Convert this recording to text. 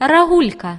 рагулька.